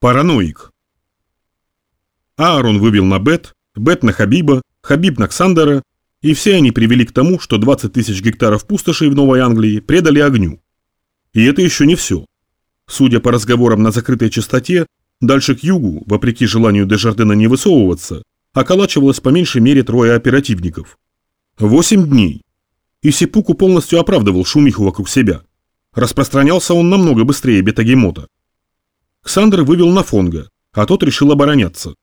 Параноик. Аарон вывел на Бет, Бет на Хабиба, Хабиб на Ксандера, и все они привели к тому, что 20 тысяч гектаров пустошей в Новой Англии предали огню. И это еще не все. Судя по разговорам на закрытой частоте, дальше к югу, вопреки желанию Дежардена не высовываться, околачивалось по меньшей мере трое оперативников. Восемь дней. И Сипуку полностью оправдывал шумиху вокруг себя. Распространялся он намного быстрее Бетагемота. Ксандр вывел на Фонга, а тот решил обороняться.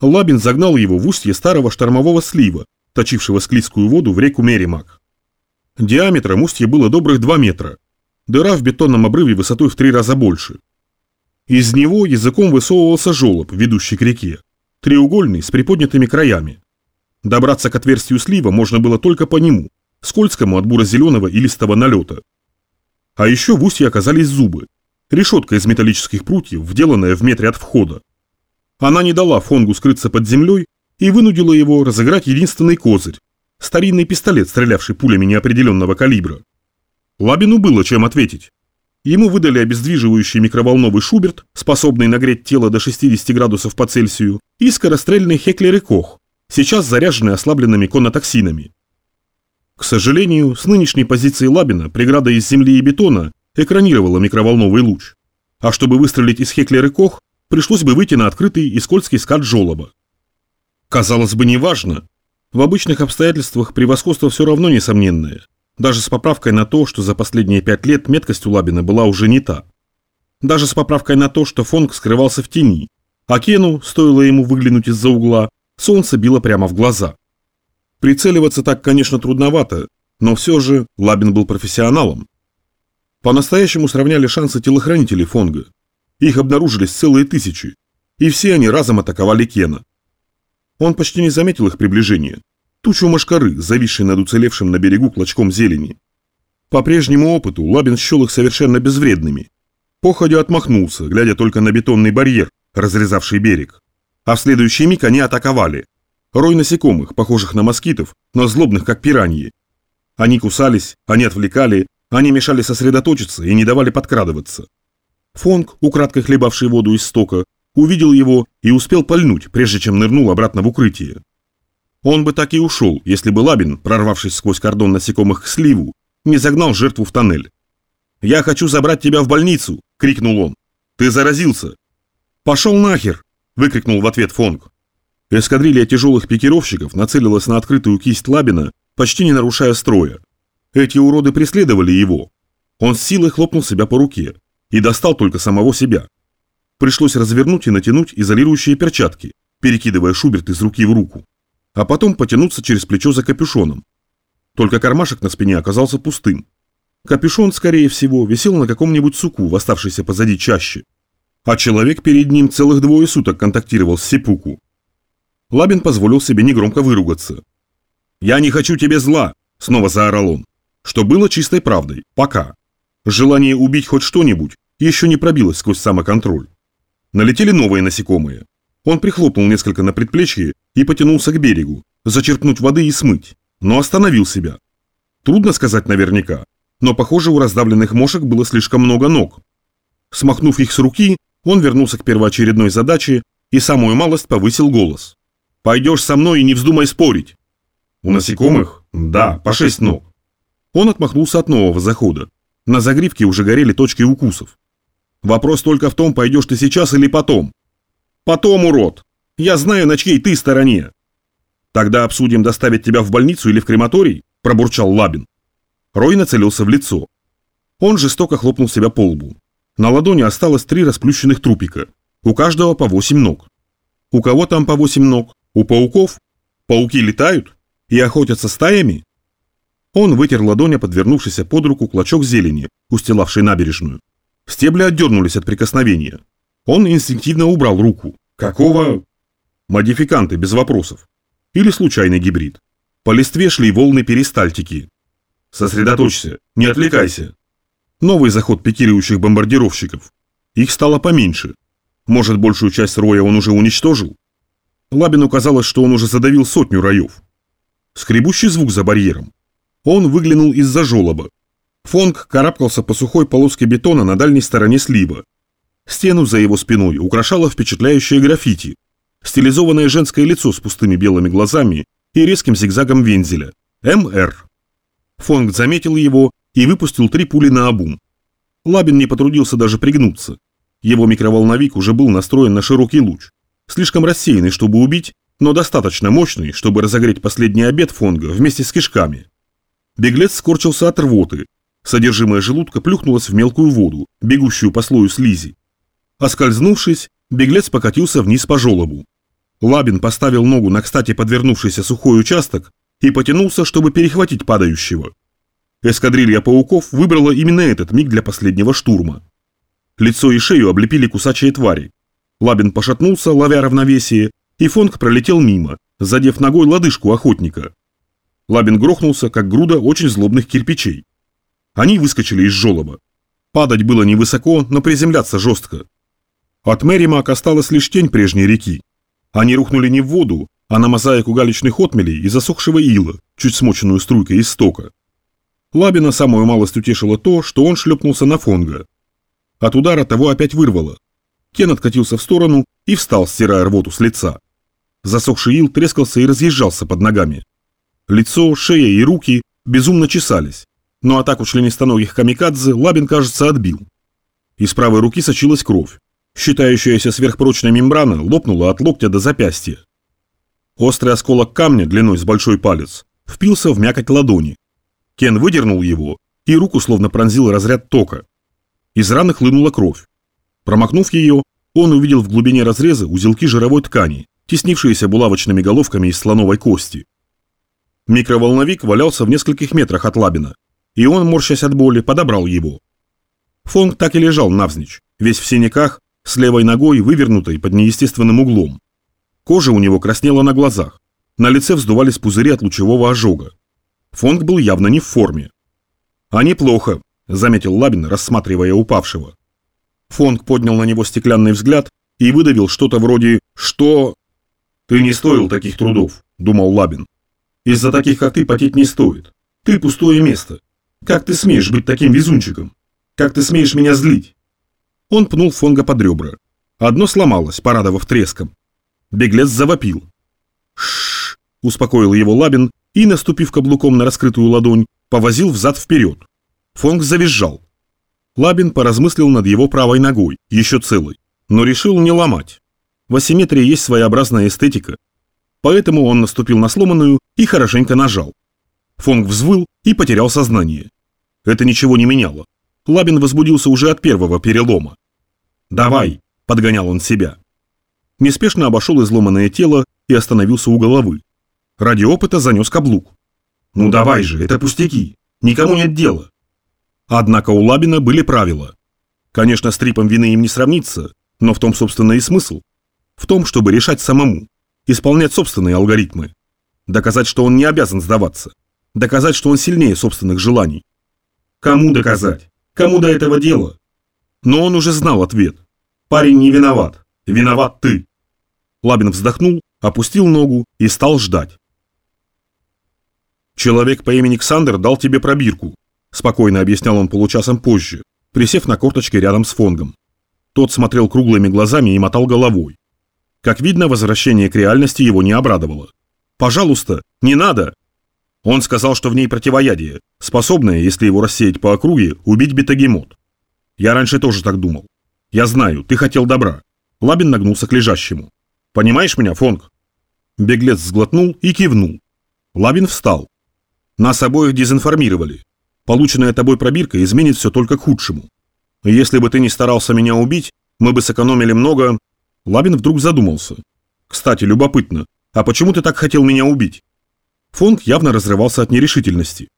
Лабин загнал его в устье старого штормового слива, точившего склизкую воду в реку Меримак. Диаметром устье было добрых 2 метра. Дыра в бетонном обрыве высотой в три раза больше. Из него языком высовывался желоб, ведущий к реке, треугольный, с приподнятыми краями. Добраться к отверстию слива можно было только по нему, скользкому от буро-зеленого и листого налета. А еще в устье оказались зубы, решетка из металлических прутьев, вделанная в метре от входа. Она не дала Фонгу скрыться под землей и вынудила его разыграть единственный козырь – старинный пистолет, стрелявший пулями неопределенного калибра. Лабину было чем ответить. Ему выдали обездвиживающий микроволновый шуберт, способный нагреть тело до 60 градусов по Цельсию, и скорострельный Хеклер и Кох, сейчас заряженный ослабленными конотоксинами. К сожалению, с нынешней позиции Лабина преграда из земли и бетона экранировала микроволновый луч. А чтобы выстрелить из Хеклер и Кох, пришлось бы выйти на открытый и скользкий скат жолоба. Казалось бы, неважно. В обычных обстоятельствах превосходство все равно несомненное, даже с поправкой на то, что за последние пять лет меткость у Лабина была уже не та. Даже с поправкой на то, что Фонг скрывался в тени, а Кену, стоило ему выглянуть из-за угла, солнце било прямо в глаза. Прицеливаться так, конечно, трудновато, но все же Лабин был профессионалом. По-настоящему сравняли шансы телохранителей Фонга. Их обнаружились целые тысячи, и все они разом атаковали Кена. Он почти не заметил их приближения. Тучу мошкары, зависшей над уцелевшим на берегу клочком зелени. По прежнему опыту Лабин счел их совершенно безвредными. Походя отмахнулся, глядя только на бетонный барьер, разрезавший берег. А в следующий миг они атаковали. Рой насекомых, похожих на москитов, но злобных, как пираньи. Они кусались, они отвлекали, они мешали сосредоточиться и не давали подкрадываться. Фонг, украдкой хлебавший воду из стока, увидел его и успел пальнуть, прежде чем нырнул обратно в укрытие. Он бы так и ушел, если бы Лабин, прорвавшись сквозь кордон насекомых к сливу, не загнал жертву в тоннель. «Я хочу забрать тебя в больницу!» – крикнул он. «Ты заразился!» «Пошел нахер!» – выкрикнул в ответ Фонг. Эскадрилья тяжелых пикировщиков нацелилась на открытую кисть Лабина, почти не нарушая строя. Эти уроды преследовали его. Он с силой хлопнул себя по руке и достал только самого себя. Пришлось развернуть и натянуть изолирующие перчатки, перекидывая Шуберт из руки в руку, а потом потянуться через плечо за капюшоном. Только кармашек на спине оказался пустым. Капюшон, скорее всего, висел на каком-нибудь суку, восставшейся позади чаще. А человек перед ним целых двое суток контактировал с Сепуку. Лабин позволил себе негромко выругаться. «Я не хочу тебе зла!» – снова заорал он. Что было чистой правдой. Пока. Желание убить хоть что-нибудь еще не пробилось сквозь самоконтроль. Налетели новые насекомые. Он прихлопнул несколько на предплечье и потянулся к берегу, зачерпнуть воды и смыть, но остановил себя. Трудно сказать наверняка, но похоже у раздавленных мошек было слишком много ног. Смахнув их с руки, он вернулся к первоочередной задаче и самую малость повысил голос. «Пойдешь со мной и не вздумай спорить!» «У насекомых? Да, по шесть ног». Он отмахнулся от нового захода. На загривке уже горели точки укусов. Вопрос только в том, пойдешь ты сейчас или потом. Потом, урод. Я знаю, на чьей ты стороне. Тогда обсудим, доставить тебя в больницу или в крематорий, пробурчал Лабин. Рой нацелился в лицо. Он жестоко хлопнул себя по лбу. На ладони осталось три расплющенных трупика. У каждого по восемь ног. У кого там по восемь ног? У пауков? Пауки летают? И охотятся стаями? Он вытер ладонь о подвернувшийся под руку клочок зелени, устилавший набережную. Стебли отдернулись от прикосновения. Он инстинктивно убрал руку. Какого? Модификанты, без вопросов. Или случайный гибрид. По листве шли волны перистальтики. Сосредоточься, не отвлекайся. Новый заход пикирующих бомбардировщиков. Их стало поменьше. Может, большую часть роя он уже уничтожил? Лабину казалось, что он уже задавил сотню раев. Скребущий звук за барьером. Он выглянул из-за жолоба. Фонг карабкался по сухой полоске бетона на дальней стороне слива. Стену за его спиной украшало впечатляющее граффити. Стилизованное женское лицо с пустыми белыми глазами и резким зигзагом вензеля. МР. Фонг заметил его и выпустил три пули на обум. Лабин не потрудился даже пригнуться. Его микроволновик уже был настроен на широкий луч. Слишком рассеянный, чтобы убить, но достаточно мощный, чтобы разогреть последний обед Фонга вместе с кишками. Беглец скорчился от рвоты. Содержимое желудка плюхнулось в мелкую воду, бегущую по слою слизи. Оскользнувшись, беглец покатился вниз по желобу. Лабин поставил ногу на кстати подвернувшийся сухой участок и потянулся, чтобы перехватить падающего. Эскадрилья пауков выбрала именно этот миг для последнего штурма. Лицо и шею облепили кусачие твари. Лабин пошатнулся, ловя равновесие, и Фонг пролетел мимо, задев ногой лодыжку охотника. Лабин грохнулся, как груда очень злобных кирпичей. Они выскочили из жолоба. Падать было невысоко, но приземляться жестко. От Мэримак осталась лишь тень прежней реки. Они рухнули не в воду, а на мозаику галечных отмелей и засохшего ила, чуть смоченную струйкой из стока. Лабина самую малость утешило то, что он шлепнулся на Фонга. От удара того опять вырвало. Кен откатился в сторону и встал, стирая рвоту с лица. Засохший ил трескался и разъезжался под ногами. Лицо, шея и руки безумно чесались, но атаку членистоногих камикадзе Лабин, кажется, отбил. Из правой руки сочилась кровь. Считающаяся сверхпрочная мембрана лопнула от локтя до запястья. Острый осколок камня длиной с большой палец впился в мякоть ладони. Кен выдернул его, и руку словно пронзил разряд тока. Из раны хлынула кровь. Промокнув ее, он увидел в глубине разреза узелки жировой ткани, теснившиеся булавочными головками из слоновой кости. Микроволновик валялся в нескольких метрах от Лабина, и он, морщась от боли, подобрал его. Фонг так и лежал навзничь, весь в синяках, с левой ногой, вывернутой под неестественным углом. Кожа у него краснела на глазах, на лице вздувались пузыри от лучевого ожога. Фонг был явно не в форме. «А неплохо», — заметил Лабин, рассматривая упавшего. Фонг поднял на него стеклянный взгляд и выдавил что-то вроде «Что?» «Ты не стоил таких трудов», — думал Лабин. Из-за таких, как ты, потеть не стоит. Ты пустое место. Как ты смеешь быть таким везунчиком? Как ты смеешь меня злить?» Он пнул Фонга под ребра. Одно сломалось, порадовав треском. Беглец завопил. «Шшш!» – успокоил его Лабин и, наступив каблуком на раскрытую ладонь, повозил взад-вперед. Фонг завизжал. Лабин поразмыслил над его правой ногой, еще целой, но решил не ломать. В асимметрии есть своеобразная эстетика, Поэтому он наступил на сломанную и хорошенько нажал. Фонг взвыл и потерял сознание. Это ничего не меняло. Лабин возбудился уже от первого перелома. «Давай!» – подгонял он себя. Неспешно обошел изломанное тело и остановился у головы. Ради опыта занес каблук. «Ну давай же, это пустяки. Никому нет дела». Однако у Лабина были правила. Конечно, с трипом вины им не сравнится, но в том, собственно, и смысл. В том, чтобы решать самому исполнять собственные алгоритмы, доказать, что он не обязан сдаваться, доказать, что он сильнее собственных желаний. Кому доказать? Кому до этого дела? Но он уже знал ответ. Парень не виноват. Виноват ты. Лабин вздохнул, опустил ногу и стал ждать. «Человек по имени Ксандер дал тебе пробирку», – спокойно объяснял он получасом позже, присев на корточке рядом с Фонгом. Тот смотрел круглыми глазами и мотал головой. Как видно, возвращение к реальности его не обрадовало. «Пожалуйста, не надо!» Он сказал, что в ней противоядие, способное, если его рассеять по округе, убить бетагемот. Я раньше тоже так думал. Я знаю, ты хотел добра. Лабин нагнулся к лежащему. Понимаешь меня, Фонг? Беглец сглотнул и кивнул. Лабин встал. Нас обоих дезинформировали. Полученная тобой пробирка изменит все только к худшему. Если бы ты не старался меня убить, мы бы сэкономили много Лабин вдруг задумался. «Кстати, любопытно, а почему ты так хотел меня убить?» Фонг явно разрывался от нерешительности.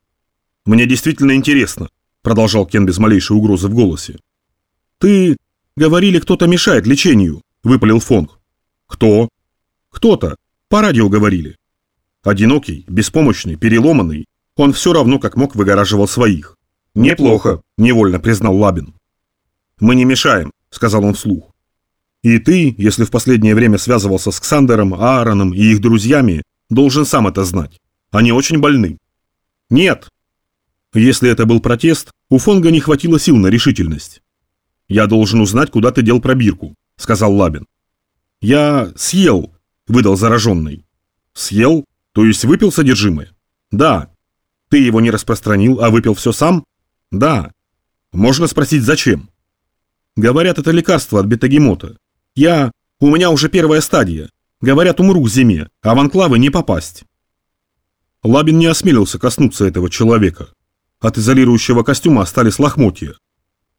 «Мне действительно интересно», — продолжал Кен без малейшей угрозы в голосе. «Ты... говорили, кто-то мешает лечению», — выпалил Фонг. «Кто?» «Кто-то. По радио говорили». Одинокий, беспомощный, переломанный, он все равно как мог выгораживал своих. «Неплохо», — невольно признал Лабин. «Мы не мешаем», — сказал он вслух. И ты, если в последнее время связывался с Ксандером, Аароном и их друзьями, должен сам это знать. Они очень больны. Нет. Если это был протест, у Фонга не хватило сил на решительность. «Я должен узнать, куда ты дел пробирку», — сказал Лабин. «Я съел», — выдал зараженный. «Съел? То есть выпил содержимое?» «Да». «Ты его не распространил, а выпил все сам?» «Да». «Можно спросить, зачем?» «Говорят, это лекарство от бетагемота. Я... У меня уже первая стадия. Говорят, умру к зиме, а в анклавы не попасть». Лабин не осмелился коснуться этого человека. От изолирующего костюма остались лохмотья.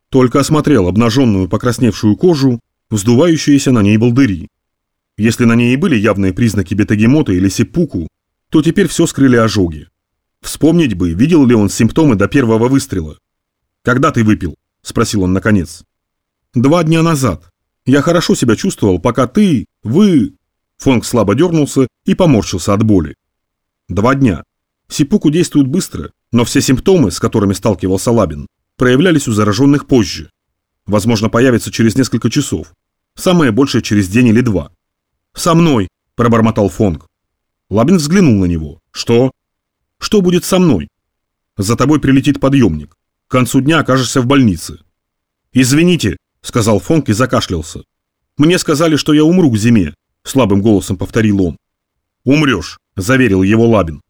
Только осмотрел обнаженную покрасневшую кожу, вздувающиеся на ней балдыри. Если на ней и были явные признаки бетагемота или сеппуку, то теперь все скрыли ожоги. Вспомнить бы, видел ли он симптомы до первого выстрела. «Когда ты выпил?» – спросил он наконец. «Два дня назад. Я хорошо себя чувствовал, пока ты, вы...» Фонг слабо дернулся и поморщился от боли. «Два дня. Сипуку действует быстро, но все симптомы, с которыми сталкивался Лабин, проявлялись у зараженных позже. Возможно, появятся через несколько часов. Самое большее через день или два. «Со мной!» – пробормотал Фонг. Лабин взглянул на него. «Что?» «Что будет со мной?» «За тобой прилетит подъемник. К концу дня окажешься в больнице». «Извините», – сказал Фонг и закашлялся. «Мне сказали, что я умру к зиме», – слабым голосом повторил он. «Умрешь», – заверил его Лабин.